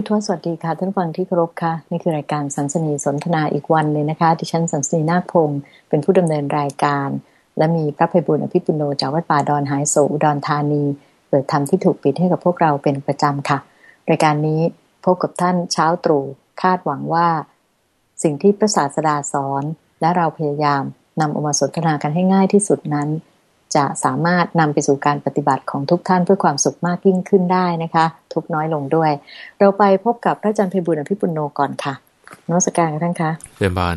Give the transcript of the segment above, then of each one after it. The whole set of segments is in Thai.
พุทธวสวัสดีค่ะท่านฟังที่เคารพค่ะนี่คือรายการสันสนีสนทนาอีกวันเลยนะคะดิฉันสันสนีนาคพงศ์เป็นผู้ดำเนินรายการ และมีพระภัยบุญอภิปุโนจากวัดป่าดอนหายโศอุดรธานี เปิดธรรมที่ถูกปิดให้กับพวกเราเป็นประจำค่ะ รายการนี้พบกับท่านเช้าตรู่คาดหวังว่า สิ่งที่พระศาสดาสอน และเราพยายามนำออกมาสนทนากันให้ง่ายที่สุดนั้น จะสามารถนำไปสู่การปฏิบัติของทุกท่านเพื่อความสุขมากยิ่งขึ้นได้นะคะ ทุกน้อยลงด้วย เราไปพบกับพระอาจารย์เพบุญอภิปุโนก่อนค่ะนวัสการกันท่านคะเรียนบาน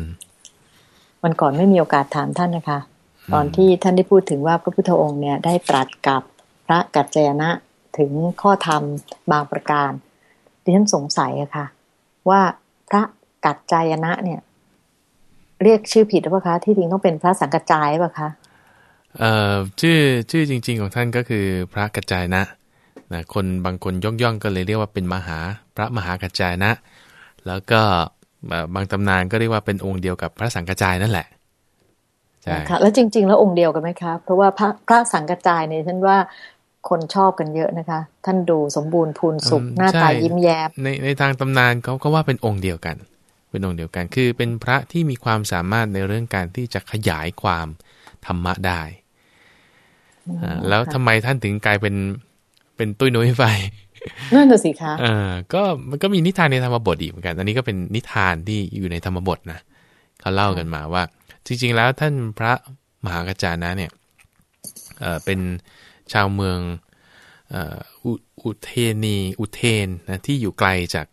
วันก่อนไม่มีโอกาสถามท่านนะคะ ตอนที่ท่านได้พูดถึงว่าพระพุทธองค์เนี่ยได้ตรัสกับพระกัจจยนะถึงข้อธรรมบางประการดิฉันสงสัยอะค่ะ ว่าพระกัจจายนะเนี่ย เรียกชื่อผิดหรือเปล่าคะ ที่จริงต้องเป็นพระสังกัจจายหรือเปล่าคะ เอ่อชื่อชื่อจริง ๆ ของท่านก็คือพระกัจจายนะนะคนบางคนย่องย่องๆก็เลยเรียกว่าเป็นมหาพระมหากัจจายนะ แล้วก็เอ่อบางตำนานก็เรียกว่าเป็นองค์เดียวกับพระสังกัจจายนั่นแหละใช่ค่ะแล้วจริง ๆ แล้วองค์เดียวกันไหมคะเพราะว่าพระพระสังกัจจายเนี่ยฉันว่าคนชอบกันเยอะนะคะ ท่านดูสมบูรณ์พูนสุขอืมหน้าตาใช่ยิ้มแย้มในในทางตำนานเขาก็ว่าเป็นองค์เดียวกัน เป็นองค์เดียวกัน คือเป็นพระที่มีความสามารถในเรื่องการที่จะขยายความธรรมะได้อ่า แล้วทำไมท่านถึงกลายเป็นเป็นตุ้ยนุ้ยไปนั่นน่ะสิคะเออก็มันก็มีนิทานในธรรมบทอีกเหมือนกัน อันนี้ก็เป็นนิทานที่อยู่ในธรรมบทนะเขาเล่ากันมาว่า จริง ๆ แล้วท่านพระมหากัจจานะเนี่ยเออเป็นชาวเมืองเอ่ออุอุเทนีอุเทนนะที่อยู่ไกลจาก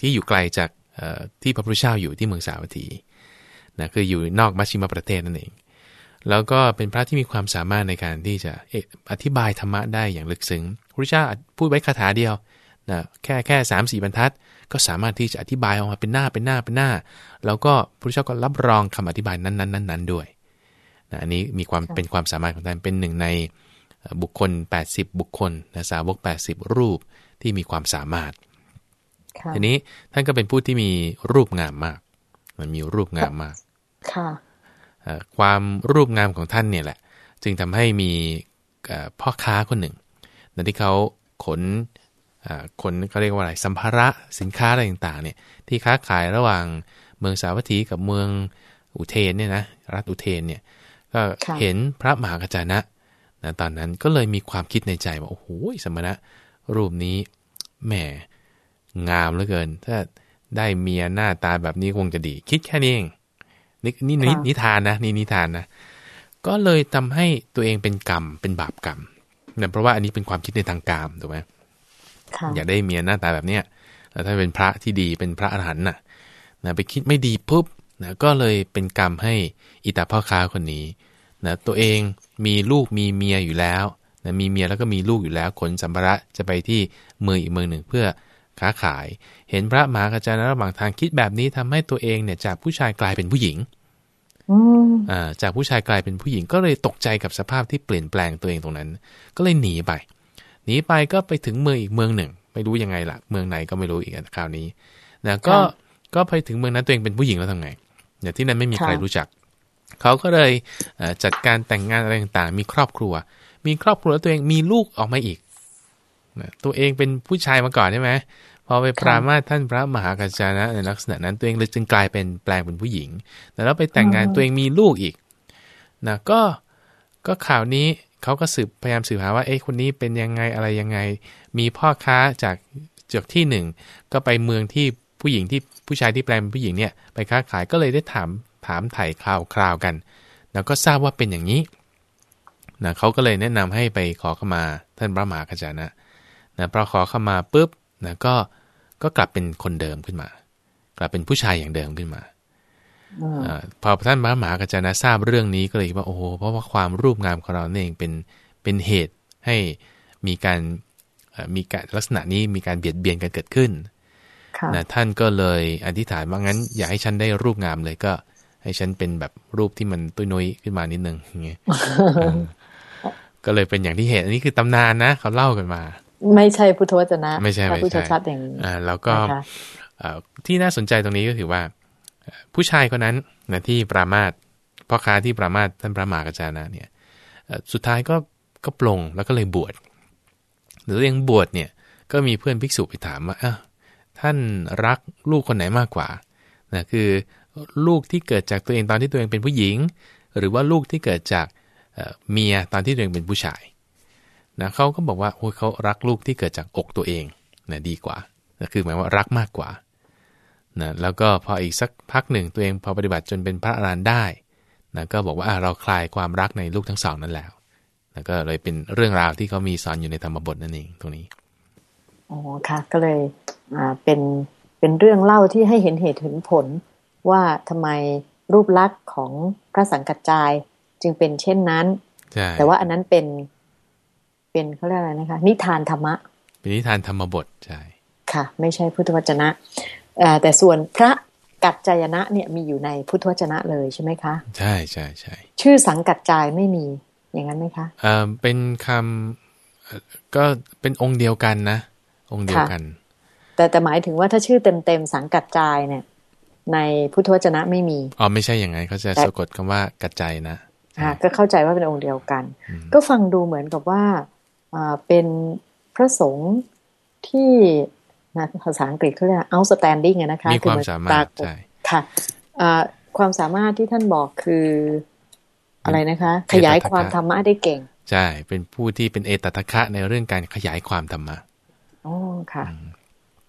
ที่อยู่ไกลจากเอ่อที่พระพุทธเจ้าอยู่ที่เมืองสาวัตถีนะคืออยู่นอกมัชชิมประเทศนั่นเอง แล้วก็เป็นพระที่มีความสามารถในการที่จะเอ่ออธิบายธรรมะได้อย่างลึกซึ้งพระพุทธเจ้าพูดไว้คาถาเดียวนะแค่แค่สามสี่บรรทัด ก็สามารถที่จะอธิบายออกมาเป็นหน้าเป็นหน้าเป็นหน้า แล้วก็พระพุทธเจ้าก็รับรองคำอธิบายนั้นๆนั้นๆด้วยนะอันนี้มีความเป็นความสามารถของท่านเป็นหนึ่งในเอ่อบุคคล 80 บุคคลนะสาวก 80 รูปที่มีความสามารถค่ะทีนี้ท่านก็เป็นผู้ที่มีรูปงามมาก มันมีรูปงามมากค่ะเอ่อ ความรูปงามของท่านเนี่ยแหละ จึงทำให้มีเอ่อพ่อค้าคนหนึ่งนั่นที่เขาขนเอ่อขนเขาเรียกว่าอะไรสัมภาระสินค้าอะไรต่างๆเนี่ยที่ค้าขายระหว่างเมืองสาวัตถีกับเมืองอุเทนเนี่ยนะรัฐอุเทนเนี่ยก็ค่ะเห็นพระมหากัจจานะนะตอนนั้นก็เลยมีความคิดในใจว่า โอ้โหสมณะรูปนี้แหมงามเหลือเกิน ถ้าได้เมียหน้าตาแบบนี้คงจะดี คิดแค่นี้เอง นี่นี่นิค่ะนิทานนะนี่นิทานนะก็เลยทำให้ตัวเองเป็นกรรมเป็นบาปกรรมเนี่ยเพราะว่าอันนี้เป็นความคิดในทางกามถูกไหมค่ะอยากได้เมียหน้าตาแบบเนี้ยแล้วถ้าเป็นพระที่ดีเป็นพระอรหันต์น่ะนะไปคิดไม่ดีปุ๊บนะก็เลยเป็นกรรมให้อิตาพ่อค้าคนนี้นะตัวเองมีลูกมีเมียอยู่แล้วนะมีเมียแล้วก็มีลูกอยู่แล้วขนสัมภาระจะไปที่เมืองอีกเมืองหนึ่ง เพื่อ ค้าขาย เห็นพระมหากัจจานะระหว่างทางคิดแบบนี้ทำให้ตัวเองเนี่ยจากผู้ชายกลายเป็นผู้หญิงอืมอ่าจากผู้ชายกลายเป็นผู้หญิงก็เลยตกใจกับสภาพที่เปลี่ยนแปลงตัวเองตรงนั้น ก็เลยหนีไปหนีไปก็ไปถึงเมืองอีกเมืองหนึ่ง ไม่รู้ยังไงล่ะ เมืองไหนก็ไม่รู้อีกอะคราวนี้นะก็ก็ไปถึงเมืองนั้นตัวเองเป็นผู้หญิงแล้วทำไงเนี่ยที่นั้นไม่มีใครรู้จักเขาก็เลยเอ่อจัดการแต่งงานอะไรต่างๆ มีครอบครัว มีครอบครัวแล้วตัวเองมีลูกออกมาอีกนะ ตัวเองเป็นผู้ชายมาก่อนใช่ไหมพอไปปรามาสท่านพระมหากัจจานะในลักษณะนั้นตัวเองเลยจึงกลายเป็นแปลงเป็นผู้หญิงแล้วไปแต่งงานตัวเองมีลูกอีกนะก็ก็ข่าวนี้เขาก็สืบพยายามสืบหาว่าเอ๊ะคนนี้เป็นยังไงอะไรยังไง มีพ่อค้าจากจากที่หนึ่งก็ไปเมืองที่ผู้หญิงที่ผู้ชายที่แปลงเป็นผู้หญิงเนี่ยไปค้าขายก็เลยได้ถามถามไถ่คราวคราวกัน แล้วก็ทราบว่าเป็นอย่างนี้นะเขาก็เลยแนะนำให้ไปขอเข้ามาท่านพระมหากัจจานะ นะพอขอเข้ามาปุ๊บนะก็ก็กลับเป็นคนเดิมขึ้นมา กลับเป็นผู้ชายอย่างเดิมขึ้นมาอืมอาพอท่านพระมหากัจจานะทราบเรื่องนี้ก็เลยคิดว่าโอ้โหเพราะว่าความรูปงามของเราเนี่ยเองเป็นเป็นเหตุให้มีการเอ่อมีการลักษณะนี้มีการเบียดเบียนกันเกิดขึ้นค่ะนะท่านก็เลยอธิษฐานว่างั้น อย่าให้ฉันได้รูปงามเลยก็ ให้ฉันเป็นแบบรูปที่มันตุ้ยนุ้ยขึ้นมานิดนึงอย่างเงี้ยเออก็เลยเป็นอย่างที่เห็นอันนี้คือตำนานนะเขาเล่ากันมา ไม่ใช่พุทธวจนะ ไม่ใช่ถ้าไม่พุทธใช่ชัดอย่างนี้อ่าแล้วก็นะคะเอ่อที่น่าสนใจตรงนี้ก็คือว่าเอ่อผู้ชายคนนั้นนะที่ปรามาสพ่อค้าที่ปรามาสท่านพระมหากจานะเนี่ยเอ่อสุดท้ายก็ก็ปลงแล้วก็เลยบวชหรือยังบวชเนี่ยก็มีเพื่อนภิกษุไปถามว่าอ้าวท่านรักลูกคนไหนมากกว่านะคือลูกที่เกิดจากตัวเองตอนที่ตัวเองเป็นผู้หญิง หรือว่าลูกที่เกิดจากเมียตอนที่ตัวเองเป็นผู้ชาย นะเขาก็บอกว่าโอ้ยเขารักลูกที่เกิดจากอกตัวเองนะดีกว่านะคือหมายว่ารักมากกว่านะแล้วก็พออีกสักพักหนึ่งตัวเองพอปฏิบัติจนเป็นพระอรหันต์ได้นะก็บอกว่าเราคลายความรักในลูกทั้งสองนั้นแล้วนะก็เลยเป็นเรื่องราวที่เขามีสอนอยู่ในธรรมบทนั่นเองตรงนี้อ๋อค่ะก็เลยอ่าเป็นเป็นเรื่องเล่าที่ให้เห็นเหตุเห็นผลว่าทำไมรูปลักษณ์ของพระสังกัจจายจึงเป็นเช่นนั้น แต่ว่าอันนั้นเป็น เป็นเขาเรียกอะไรนะคะ นิทานธรรมะ เป็นนิทานธรรมบทใช่ค่ะ ไม่ใช่พุทธวจนะแต่ส่วนพระกัจจายนะเนี่ยมีอยู่ในพุทธวจนะเลยใช่ไหมคะ ใช่ใช่ใช่ชื่อสังกัจจายไม่มีอย่างนั้นไหมคะอ่าเป็นคำก็เป็นองค์เดียวกันนะ องค์เดียวกัน แต่แต่หมายถึงว่าถ้าชื่อเต็มเต็มสังกัจจายเนี่ย ในพุทธวจนะไม่มีอ๋อไม่ใช่อย่างไงเขาจะสะกดคำว่ากัจจายนะค่ะก็เข้าใจว่าเป็นองค์เดียวกัน ก็ฟังดูเหมือนกับว่า เป็นพระสงฆ์ที่นะภาษาอังกฤษเขาเรียก outstanding นะคะมีความสามารถใช่ค่ะความสามารถที่ท่านบอกคืออะไรนะคะ ขยายความธรรมะได้เก่ง ใช่ เป็นผู้ที่เป็นเอตตะคะในเรื่องการขยายความธรรมะอ๋อค่ะ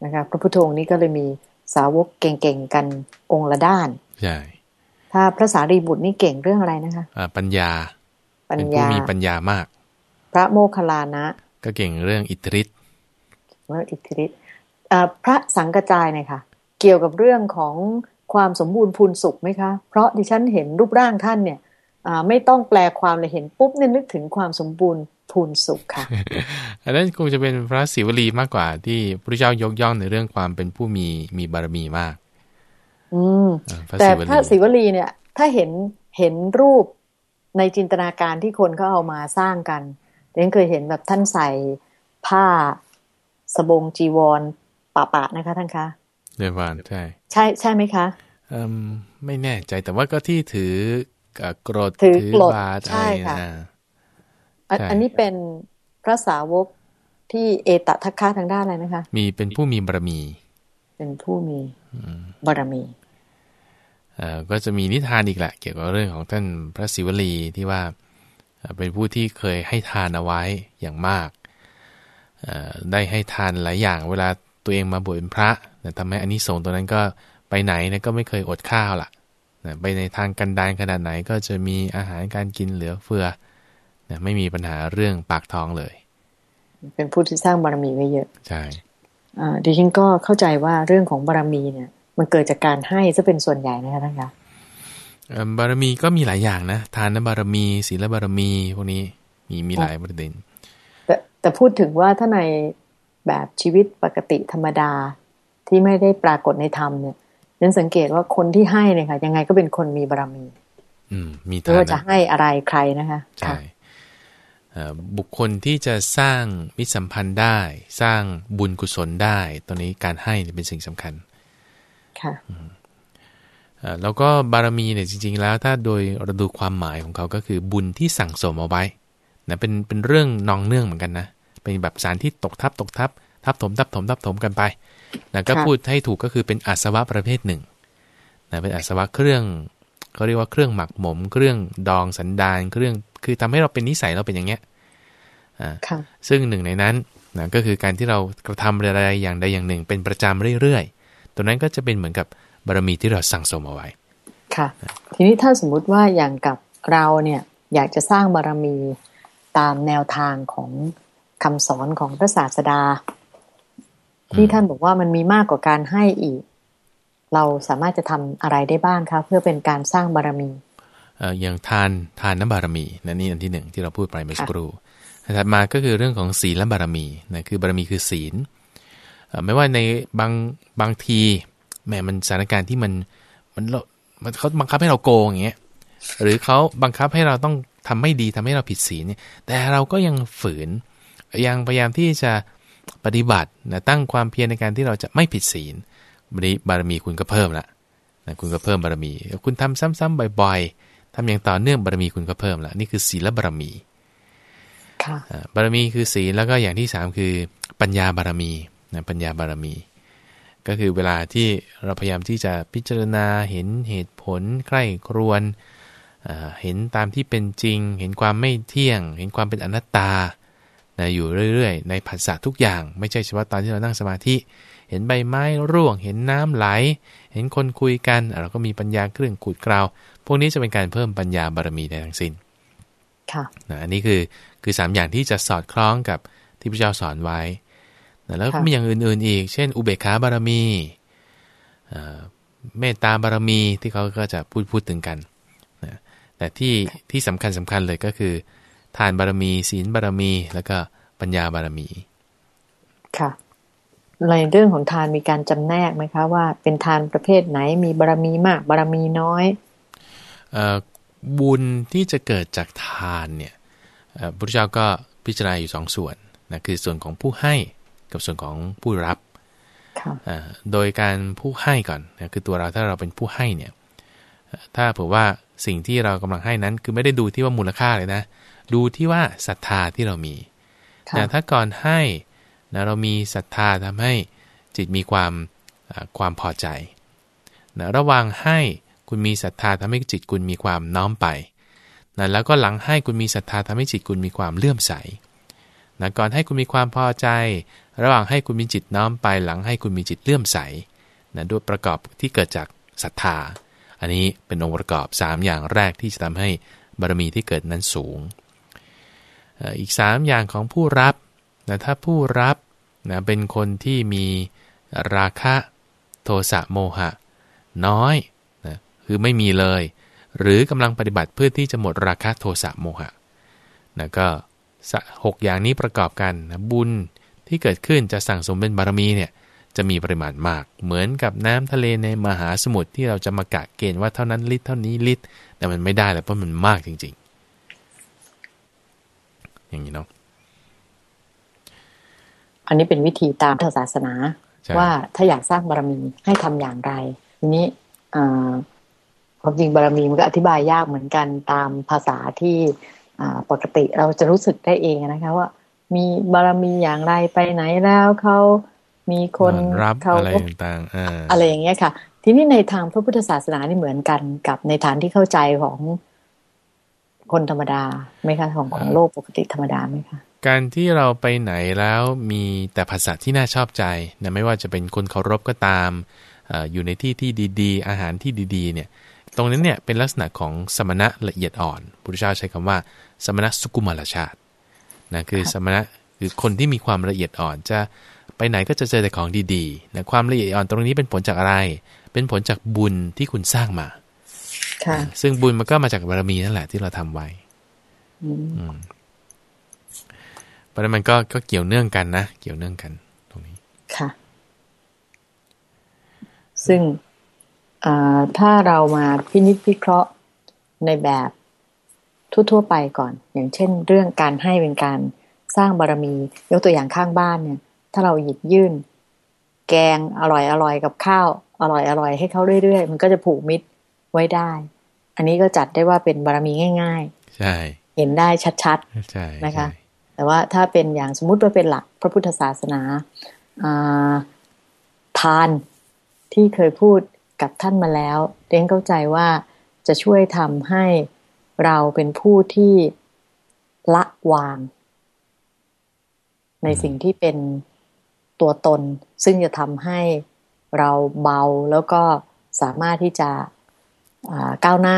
นะคะพระพุทธองค์นี้ก็เลยมีสาวกเก่งๆกันองค์ละด้าน ใช่ถ้าพระสารีบุตรนี่เก่งเรื่องอะไรนะคะปัญญา ปัญญามีปัญญามากพ ระโมคคัลลานะ ก็เก่งเรื่องอิทธิฤทธิ์เรื่องอิทธิฤทธิ์พระสังกจายเนี่ยค่ะ เกี่ยวกับเรื่องของความสมบูรณ์พูนสุขไหมคะ เพราะดิฉันเห็นรูปร่างท่านเนี่ยไม่ต้องแปลความเลยเห็นปุ๊บเนี่ยนึกถึงความสมบูรณ์พูนสุขค่ะ อันนั้นคงจะเป็นพระศิวลีมากกว่าที่พระเจ้ายกย่องในเรื่องความเป็นผู้มีมีบารมีมาก อืมแต่พระศิวลีเนี่ย ถ้าเห็นเห็นรูปในจินตนาการที่คนเขาเอามาสร้างกัน เดนเคยเห็นแบบท่านใส่ผ้าสบงจีวรปะปะนะคะ ท่านคะเดวานใช่ ใช่ใช่ไหมคะอืมไม่แน่ใจแต่ว่าก็ที่ถือกรดถือกรดใช่ค่ะอันนี้เป็นพระสาวกที่เอตทัคคะทางด้านอะไรนะคะ มีเป็นผู้มีบารมี เป็นผู้มีบารมีอ่าก็จะมีนิทานอีกแหละ เกี่ยวกับเรื่องของท่านพระศิวลีที่ว่า เป็นผู้ที่เคยให้ทานเอาไว้อย่างมากได้ให้ทานหลายอย่างเวลาตัวเองมาบวชเป็นพระทำให้อันนี้ส่งตัวนั้นก็ไปไหนนะก็ไม่เคยอดข้าวล่ะไปในทางกันดานขนาดไหนก็จะมีอาหารการกินเหลือเฟือนะไม่มีปัญหาเรื่องปากท้องเลย เป็นผู้ที่สร้างบารมีไว้เยอะ ใช่ดิฉันก็เข้าใจว่าเรื่องของบารมีเนี่ย มันเกิดจากการให้จะเป็นส่วนใหญ่นะคะท่านคะ บารมีก็มีหลายอย่างนะทานบารมีศีลบารมีพวกนี้มีมีหลายประเด็น แต่แต่พูดถึงว่าถ้าในแบบชีวิตปกติธรรมดาที่ไม่ได้ปรากฏในธรรมเนี่ยนั้นสังเกตว่าคนที่ให้เนี่ยค่ะยังไงก็เป็นคนมีบารมี อืม มีทานว่าจะให้อะไรใครนะคะใช่บุคคลที่จะสร้างมิตรสัมพันธ์ได้ สร้างบุญกุศลได้ ตอนนี้การให้เป็นสิ่งสำคัญ ค่ะ แล้วก็บารมีเนี่ยจริง ๆ แล้วถ้าโดยระดูความหมายของเขาก็คือบุญที่สั่งสมเอาไว้นะเป็นเป็นเรื่องนองเนื่องเหมือนกันนะเป็นแบบสารที่ตกทับตกทับทับถมทับถมทับถมกันไปนะก็พูดให้ถูกก็คือเป็นอาสวะประเภทหนึ่งนะเป็นอาสวะเครื่องเขาเรียกว่าเครื่องหมักหมม เครื่องดองสันดานเครื่องคือทำให้เราเป็นนิสัยเราเป็นอย่างเงี้ยอ่าซึ่งหนึ่งในนั้นนะก็คือการที่เรากระทำอะไรอย่างใดอย่างหนึ่ง เป็นประจำเรื่อยๆ ตัวนั้นก็จะเป็นเหมือนกับ บารมีที่เราสั่งสมเอาไว้ ค่ะ ทีนี้ถ้าสมมุติว่าอย่างกับเราเนี่ยอยากจะสร้างบารมีตามแนวทางของคำสอนของพระศาสดา ที่ท่านบอกว่ามันมีมากกว่าการให้อีก เราสามารถจะทำอะไรได้บ้างคะเพื่อเป็นการสร้างบารมีอย่างทานทานน้ำบารมีนั่นนี่อันที่หนึ่งที่เราพูดไปเมื่อสักครู่ถัดมาก็คือเรื่องของศีลและบารมีนะคือบารมีคือศีลไม่ว่าในบางบางที แม้มันสถานการณ์ที่มันมันมันเขาบังคับให้เราโกงอย่างเงี้ยหรือเขาบังคับให้เราต้องทำไม่ดีทำให้เราผิดศีลเนี่ยแต่เราก็ยังฝืน ยังพยายามที่จะปฏิบัตินะตั้งความเพียรในการที่เราจะไม่ผิดศีลบารบารมีคุณก็เพิ่มละนะคุณก็เพิ่มบารมี คุณทำซ้ำๆบ่อย ๆทำอย่างต่อเนื่องบารมีคุณก็เพิ่มละนี่คือศีลบารมีบารมีคือศีลแล้วก็อย่างที่สามคือปัญญาบารมีนะปัญญาบารมี ก็คือเวลาที่เราพยายามที่จะพิจารณาเห็นเหตุผลใคร่ครวญเห็นตามที่เป็นจริง เห็นความไม่เที่ยง เห็นความเป็นอนัตตานะอยู่เรื่อยๆ ในผัสสะทุกอย่าง ไม่ใช่เฉพาะตอนที่เรานั่งสมาธิ เห็นใบไม้ร่วง เห็นน้ำไหล เห็นคนคุยกัน เราก็มีปัญญาเครื่องขูดกราว พวกนี้จะเป็นการเพิ่มปัญญาบารมีในทั้งสิน้น ค่ะนะอันนี้คือคือสามอย่างที่จะสอดคล้องกับที่พระเจ้าสอนไว้นะ แล้วก็มีอย่างอื่นๆอีก เช่น อุเบกขาบารมีเมตตาบารมีที่เขาก็จะพูดพูดถึงกันนะแต่ที่ที่สำคัญสำคัญเลยก็คือ ทานบารมีศีลบารมี แล้วก็ปัญญาบารมี ค่ะในเรื่องของทานมีการจำแนกไหมคะว่าเป็นทานประเภทไหนมีบารมีมากบารมีน้อยบุญที่จะเกิดจากทานเนี่ยพระพุทธเจ้าก็พิจารณาอยู่สองส่วนนะคือส่วนของผู้ให้ กับส่วนของผู้รับโดยการผู้ให้ก่อนนะคือตัวเราถ้าเราเป็นผู้ให้เนี่ยถ้าเผื่อว่าสิ่งที่เรากำลังให้นั้น คือไม่ได้ดูที่ว่ามูลค่าเลยนะ ดูที่ว่าศรัทธาที่เรามีนะถ้าก่อนให้นะเรามีศรัทธาทำให้จิตมีความความพอใจนะระหว่างให้คุณมีศรัทธาทำให้จิตคุณมีความน้อมไปนะแล้วก็หลังให้คุณมีศรัทธาทำให้จิตคุณมีความเลื่อมใส นะก่อนให้คุณมีความพอใจ ระหว่างให้คุณมีจิตน้อมไปหลังให้คุณมีจิตเลื่อมใสนะด้วยประกอบที่เกิดจากศรัทธา อันนี้เป็นองค์ประกอบ 3 อย่างแรกที่จะทำให้บารมีที่เกิดนั้นสูง อีก 3 อย่างของผู้รับนะถ้าผู้รับนะเป็นคนที่มีราคะโทสะโมหะ น้อยนะคือไม่มีเลย หรือกำลังปฏิบัติเพื่อที่จะหมดราคะโทสะโมหะนะก็ หกอย่างนี้ประกอบกันนะบุญที่เกิดขึ้นจะสั่งสมเป็นบารมีเนี่ยจะมีปริมาณมาก เหมือนกับน้ำทะเลในมหาสมุทรที่เราจะมากะเกณฑ์ว่าเท่านั้นลิตรเท่านี้ลิตร แต่มันไม่ได้แล้วเพราะมันมากจริง ๆ อย่างนี้เนาะอันนี้เป็นวิธีตามศาสนา ว่าถ้าอยากสร้างบารมีให้ทำอย่างไร ทีนี้ความจริงบารมีมันก็อธิบายยากเหมือนกันตามภาษาที่ ปกติเราจะรู้สึกได้เองนะคะว่า มีบารมีอย่างไรไปไหนแล้วเขามีคนรับอะไรต่างๆอะไรอย่างเงี้ยค่ะ ทีนี้ในทางพระพุทธศาสนานี่เหมือนกันกับในฐานที่เข้าใจของคนธรรมดาไหมคะของของโลกปกติธรรมดาไหมคะการที่เราไปไหนแล้วมีแต่ภาษาที่น่าชอบใจนะไม่ว่าจะเป็นคนเคารพก็ตามอยู่ในที่ที่ดีๆ อาหารที่ดีๆ เนี่ย ตรงนั้นเนี่ยเป็นลักษณะของสมณะละเอียดอ่อนพุทธเจ้าใช้คำว่า สมณะสุกุมารชาตินะคือสมณะคือคนที่มีความละเอียดอ่อนจะไปไหนก็จะเจอแต่ของดีๆนะความละเอียดอ่อนตรงนี้เป็นผลจากอะไร เป็นผลจากบุญที่คุณสร้างมาค่ะ ซึ่งบุญมันก็มาจากบารมีนั่นแหละที่เราทำไว้ อืมเพราะนั้นมันก็ก็เกี่ยวเนื่องกันนะ เกี่ยวเนื่องกัน ตรงนี้ ค่ะ ซึ่งถ้าเรามาพินิจพิเคราะห์ในแบบ ทั่ว ๆ ไปก่อน อย่างเช่น เรื่องการให้เป็นการสร้างบารมี ยกตัวอย่างข้างบ้านเนี่ย ถ้าเราหยิบยื่น แกงอร่อยอร่อยกับข้าวอร่อยอร่อยให้เขาเรื่อยๆ มันก็จะผูกมิตรไว้ได้ อันนี้ก็จัดได้ว่าเป็นบารมีง่าย ๆ ใช่ เห็นได้ชัดๆนะคะ แต่ว่าถ้าเป็นอย่างสมมุติว่าเป็นหลักพระพุทธศาสนาทานที่เคยพูดกับท่านมาแล้วเรียนเข้าใจว่าจะช่วยทำให้ เราเป็นผู้ที่ละวาง ในสิ่งที่เป็นตัวตน ซึ่งจะทำให้เราเบาแล้วก็สามารถที่จะก้าวหน้า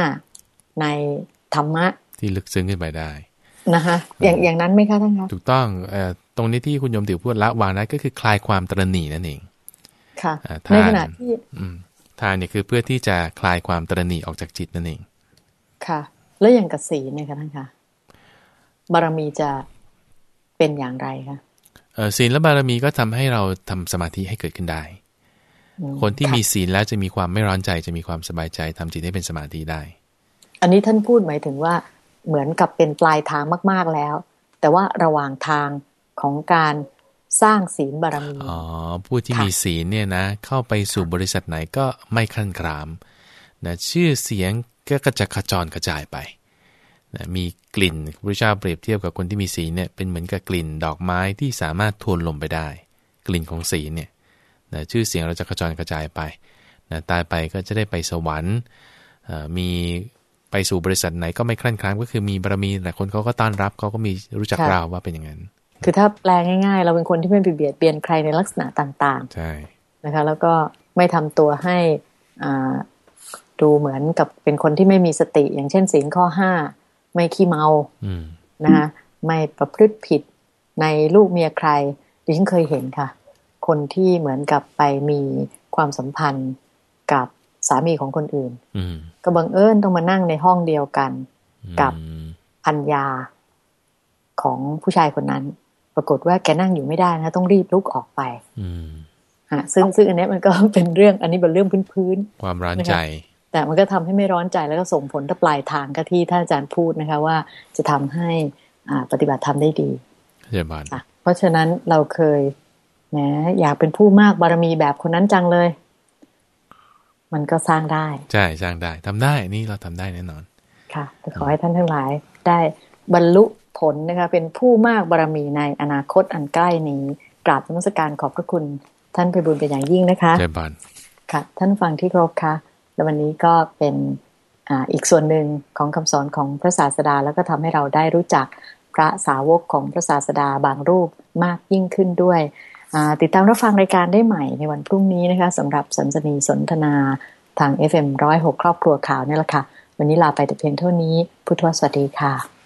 ในธรรมะ ที่ลึกซึ้งขึ้นไปได้นะคะอย่างอย่างนั้นไหมคะท่านคะถูกต้องอตรงนี้ที่คุณยมติ๋วพูดละวางนั้นก็คือคลายความตรณีนั่นเอง ค่ะในขณะที่ทานเนี่ยคือเพื่อที่จะคลายความตรณีออกจากจิตนั่นเอง ค่ะ แล้วอย่างกับศีลเนี่ยคะท่านคะบารมีจะเป็นอย่างไรคะศีลและบารมีก็ทำให้เราทำสมาธิให้เกิดขึ้นได้ คนที่มีศีลแล้วจะมีความไม่ร้อนใจจะมีความสบายใจทำจิตให้เป็นสมาธิได้ อันนี้ท่านพูดหมายถึงว่าเหมือนกับเป็นปลายทางมาก ๆแล้ว แต่ว่าระหว่างทางของการสร้างศีลบารมี อ๋อ ผู้ที่มีศีลเนี่ยนะ เข้าไปสู่บริษัทไหนก็ไม่ขั้นครามนะชื่อเสียง ก็จะขจรกระจายไปนะมีกลิ่นพระเจ้าเปรียบเทียบกับคนที่มีสีเนี่ยเป็นเหมือนกับกลิ่นดอกไม้ที่สามารถทวนลมไปได้ กลิ่นของสีเนี่ยนะชื่อเสียงเราจะกระจรกระจายไปนะตายไปก็จะได้ไปสวรรค์มีไปสู่บริษัทไหนก็ไม่คลั่นคล้ามก็คือมีบารมีแต่คนเขาก็ต้อนรับเขาก็มีรู้จักเราว่าเป็นอย่างนั้น คือถ้าแปลง่าย ๆ เราเป็นคนที่ไม่ไปเบียดเบียนใครในลักษณะต่างๆใช่นะคะแล้วก็ไม่ทำตัวให้ ดูเหมือนกับเป็นคนที่ไม่มีสติ อย่างเช่นศีลข้อห้าไม่ขี้เมานะคะไม่ประพฤติผิดในลูกเมียใครดิฉันเคยเห็นค่ะ คนที่เหมือนกับไปมีความสัมพันธ์กับสามีของคนอื่นก็บังเอิญต้องมานั่งในห้องเดียวกันกับพันยาของผู้ชายคนนั้น ปรากฏว่าแกนั่งอยู่ไม่ได้นะต้องรีบลุกออกไปฮะซึ่งซึ่งอันนี้มันก็เป็นเรื่องอันนี้เป็นเรื่องพื้นๆ ความร้อนใจ แต่มันก็ทำให้ไม่ร้อนใจแล้วก็ส่งผลถ้าปลายทางก็ที่ท่านอาจารย์พูดนะคะ ว่าจะทำให้อ่าปฏิบัติธรรมได้ดีเยี่ยมานเพราะฉะนั้นเราเคยแหมอยากเป็นผู้มากบารมีแบบคนนั้นจังเลย มันก็สร้างได้ ใช่สร้างได้ทำได้นี่เราทำได้แน่นอน ค่ะขอให้ท่านทั้งหลาย ได้บรรลุผลนะคะเป็นผู้มากบารมีในอนาคตอันใกล้นี้กราบนมัสการขอบพระคุณ ท่านไปบุญเป็นอย่างยิ่งนะคะเจบานค่ะ ท่านฟังที่ครบค่ะ และววันนี้ก็เป็นออีกส่วนหนึ่งของคำสอนของพระศาสดาแล้วก็ทำให้เราได้รู้จักพระสาวกของพระศาสดาบางรูปมากยิ่งขึ้นด้วย ติดตามรับฟังรายการได้ใหม่ในวันพรุ่งนี้นะคะสำหรับสันสนีสนทนาทาง FM106 ครอบครัวข่าวนี่แหละค่ะ วันนี้ลาไปแต่เพียงเท่านี้ พุทธวสวัสดีค่ะ